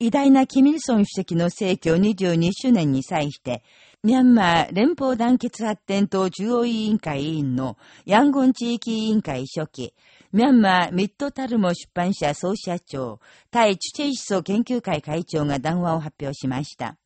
偉大なキミルソン主席の逝去22周年に際して、ミャンマー連邦団結発展党中央委員会委員のヤンゴン地域委員会初期、ミャンマーミッドタルモ出版社総社長、対チュチェイ思想研究会会長が談話を発表しました。